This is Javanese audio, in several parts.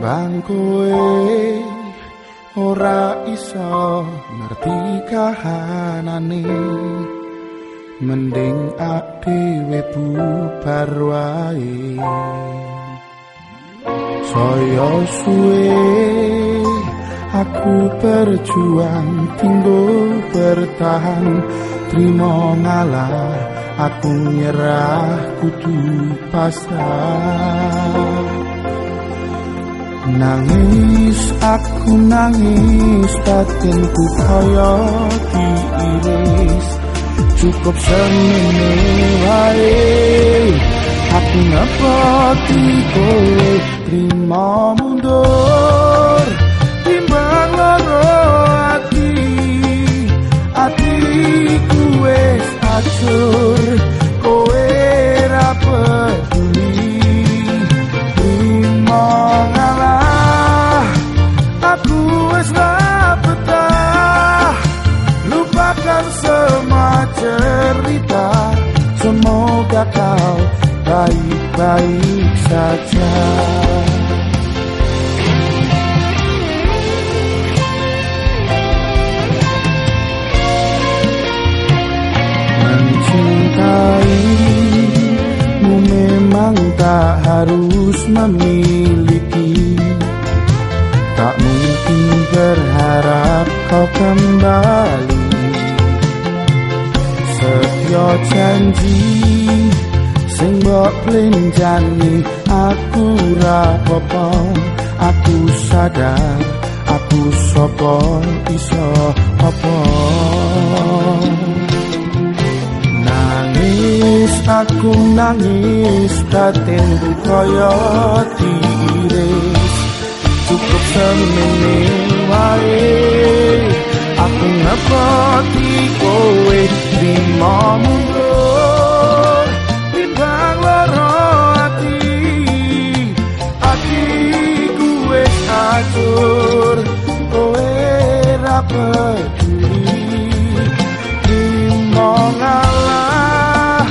timbang kowe ora iso ngerti kahanane. Mending adewe bubar wae. Saya suwe aku berjuang tinggo bertahan. Trimo ngalah aku nyerah kudu pasrah nangis aku nangis batinku kaya diiris. Cukup semene wae aku ngepoti kowe terima mundur kau baik-baik saja. Mencintaimu memang tak harus memiliki. Tak mungkin berharap kau kembali setia janji sing mbok plenjani aku ra apa aku sadar aku sapa iso apa. Nangis aku nangis batinku kaya diiris cukup semene wae peduli terima ngalah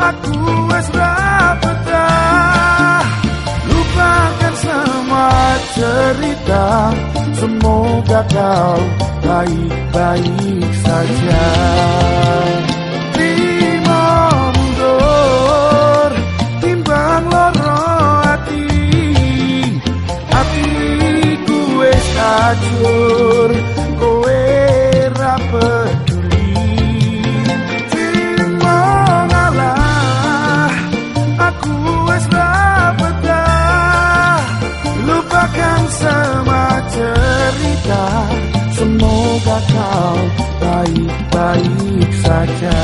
aku wis ra betah. Lupakan semua cerita. Semoga kau baik-baik saja semua cerita. Semoga kau baik-baik saja.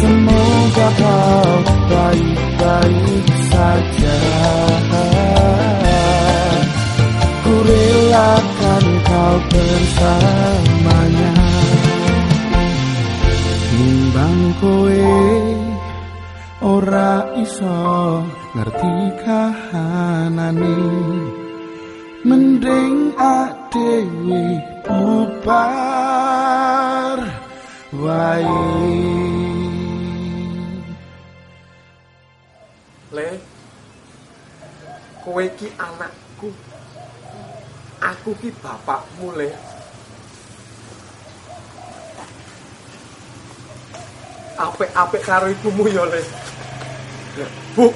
Semoga kau baik-baik saja. Ku relakan kau bersamanya. Timbang kowe ora iso ngerti kahanane mending adewe bubar wae Le, kowe ki anakku. Aku ki bapakmu, Le. Apik-apik karo ibumu ya, Le. Bu,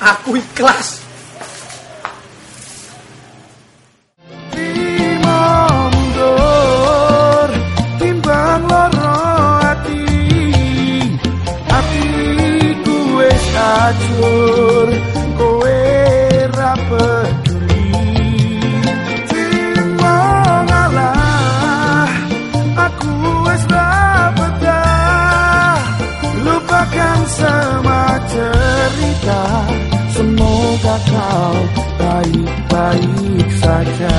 aku ikhlas. Hancur kowe ra baik saja